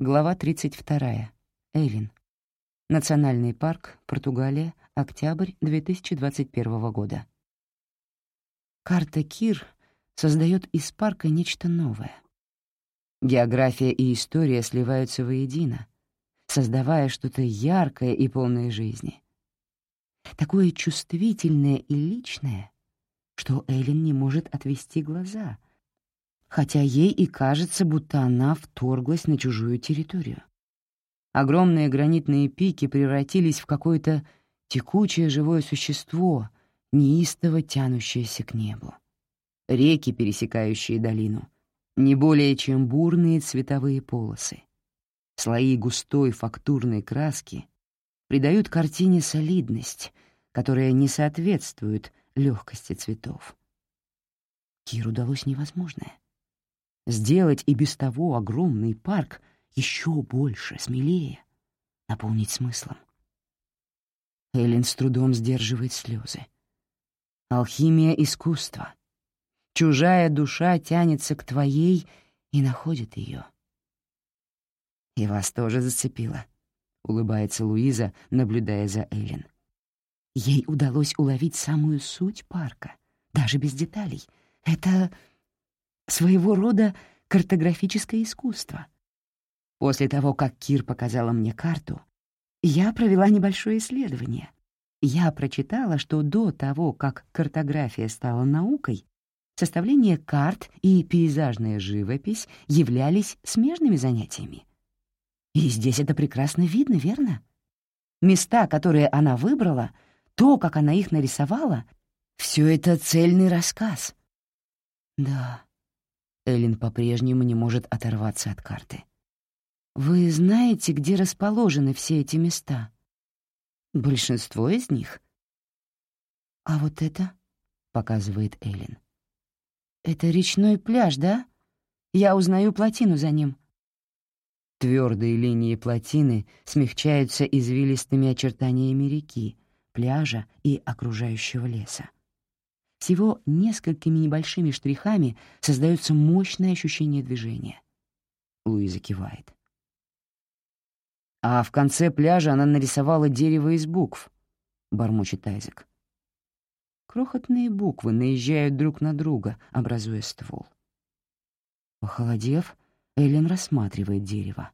Глава 32. Эйлин. Национальный парк, Португалия, октябрь 2021 года. Карта Кир создает из парка нечто новое. География и история сливаются воедино, создавая что-то яркое и полное жизни. Такое чувствительное и личное, что Эйлин не может отвести глаза, хотя ей и кажется, будто она вторглась на чужую территорию. Огромные гранитные пики превратились в какое-то текучее живое существо, неистово тянущееся к небу. Реки, пересекающие долину, не более чем бурные цветовые полосы. Слои густой фактурной краски придают картине солидность, которая не соответствует легкости цветов. Кир удалось невозможное. Сделать и без того огромный парк еще больше, смелее, наполнить смыслом. Эллен с трудом сдерживает слезы. Алхимия искусства. Чужая душа тянется к твоей и находит ее. «И вас тоже зацепило», — улыбается Луиза, наблюдая за Эллен. Ей удалось уловить самую суть парка, даже без деталей. Это своего рода картографическое искусство. После того, как Кир показала мне карту, я провела небольшое исследование. Я прочитала, что до того, как картография стала наукой, составление карт и пейзажная живопись являлись смежными занятиями. И здесь это прекрасно видно, верно? Места, которые она выбрала, то, как она их нарисовала, все это цельный рассказ. Да, Эллен по-прежнему не может оторваться от карты. Вы знаете, где расположены все эти места? Большинство из них. А вот это, показывает Эллен. Это речной пляж, да? Я узнаю плотину за ним. Твердые линии плотины смягчаются извилистыми очертаниями реки, пляжа и окружающего леса. Всего несколькими небольшими штрихами создается мощное ощущение движения. Луиза кивает. А в конце пляжа она нарисовала дерево из букв, — бормочет Айзек. Крохотные буквы наезжают друг на друга, образуя ствол. Похолодев, Эллен рассматривает дерево.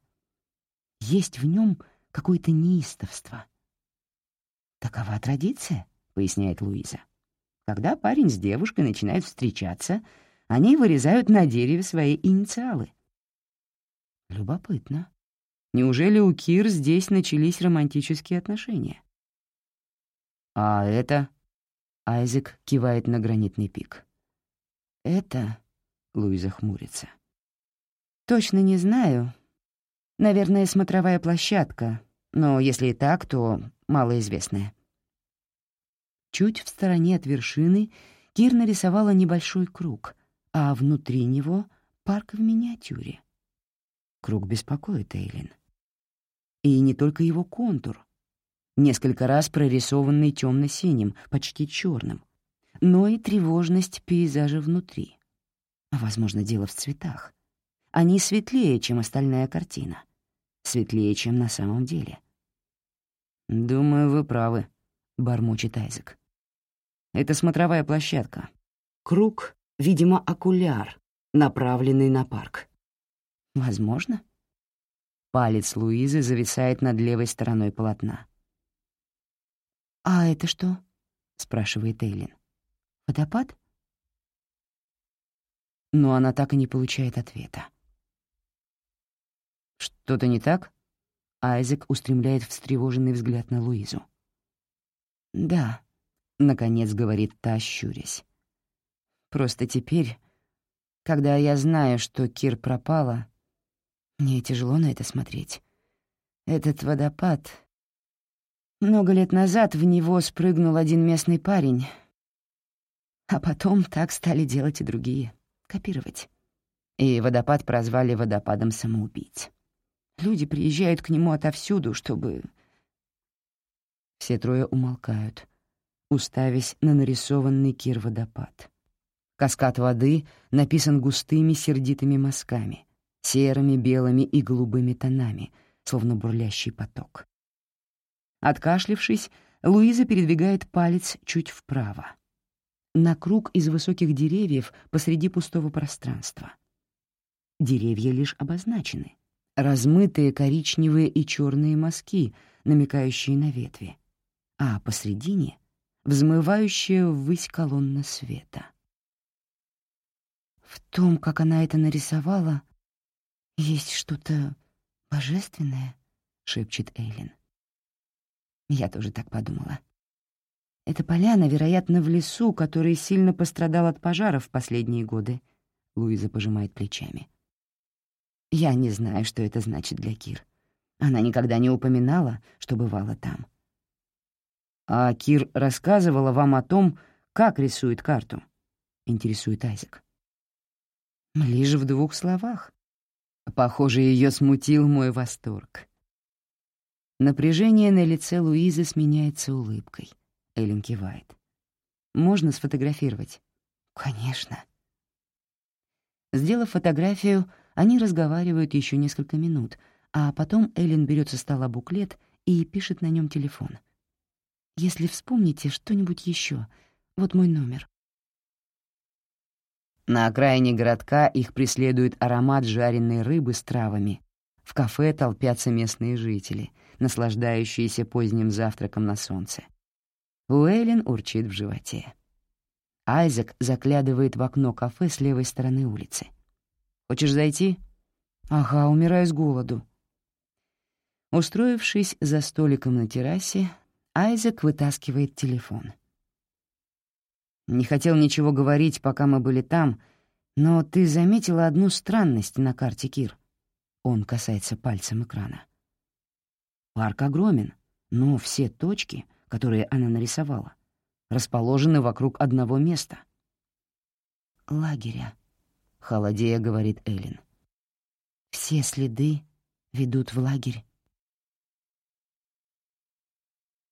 Есть в нем какое-то неистовство. «Такова традиция», — поясняет Луиза. «Когда парень с девушкой начинают встречаться, они вырезают на дереве свои инициалы». Любопытно. Неужели у Кир здесь начались романтические отношения? «А это?» — Айзек кивает на гранитный пик. «Это?» — Луиза хмурится. «Точно не знаю. Наверное, смотровая площадка, но если и так, то малоизвестная». Чуть в стороне от вершины Кир нарисовала небольшой круг, а внутри него — парк в миниатюре. Круг беспокоит Эйлин. И не только его контур, несколько раз прорисованный темно-синим, почти черным, но и тревожность пейзажа внутри. Возможно, дело в цветах. Они светлее, чем остальная картина. Светлее, чем на самом деле. «Думаю, вы правы», — бормочет Айзек. «Это смотровая площадка. Круг, видимо, окуляр, направленный на парк. Возможно. Палец Луизы зависает над левой стороной полотна. «А это что?» — спрашивает Эйлин. «Водопад?» Но она так и не получает ответа. «Что-то не так?» Айзек устремляет встревоженный взгляд на Луизу. «Да», — наконец говорит та, щурясь. «Просто теперь, когда я знаю, что Кир пропала, мне тяжело на это смотреть. Этот водопад... Много лет назад в него спрыгнул один местный парень, а потом так стали делать и другие, копировать. И водопад прозвали водопадом самоубийц. Люди приезжают к нему отовсюду, чтобы... Все трое умолкают, уставясь на нарисованный кир-водопад. Каскад воды написан густыми сердитыми мазками — серыми, белыми и голубыми тонами, словно бурлящий поток. Откашлившись, Луиза передвигает палец чуть вправо. На круг из высоких деревьев посреди пустого пространства. Деревья лишь обозначены. Размытые коричневые и черные мазки, намекающие на ветви. А посредине — взмывающая ввысь колонна света. В том, как она это нарисовала, есть что-то божественное, — шепчет Эйлин. Я тоже так подумала. Эта поляна, вероятно, в лесу, который сильно пострадал от пожаров в последние годы. Луиза пожимает плечами. Я не знаю, что это значит для Кир. Она никогда не упоминала, что бывала там. «А Кир рассказывала вам о том, как рисует карту?» — интересует Айзек. Лишь в двух словах. Похоже, ее смутил мой восторг. Напряжение на лице Луизы сменяется улыбкой. Эллен кивает. «Можно сфотографировать?» «Конечно». Сделав фотографию, они разговаривают еще несколько минут, а потом Эллен берет со стола буклет и пишет на нем телефон. «Если вспомните что-нибудь еще, вот мой номер». На окраине городка их преследует аромат жареной рыбы с травами. В кафе толпятся местные жители, наслаждающиеся поздним завтраком на солнце. Уэйлин урчит в животе. Айзек заглядывает в окно кафе с левой стороны улицы. «Хочешь зайти?» «Ага, умираю с голоду». Устроившись за столиком на террасе, Айзек вытаскивает телефон. «Не хотел ничего говорить, пока мы были там, но ты заметила одну странность на карте, Кир?» Он касается пальцем экрана. Парк огромен, но все точки, которые она нарисовала, расположены вокруг одного места. «Лагеря», — холодея говорит Эллен. «Все следы ведут в лагерь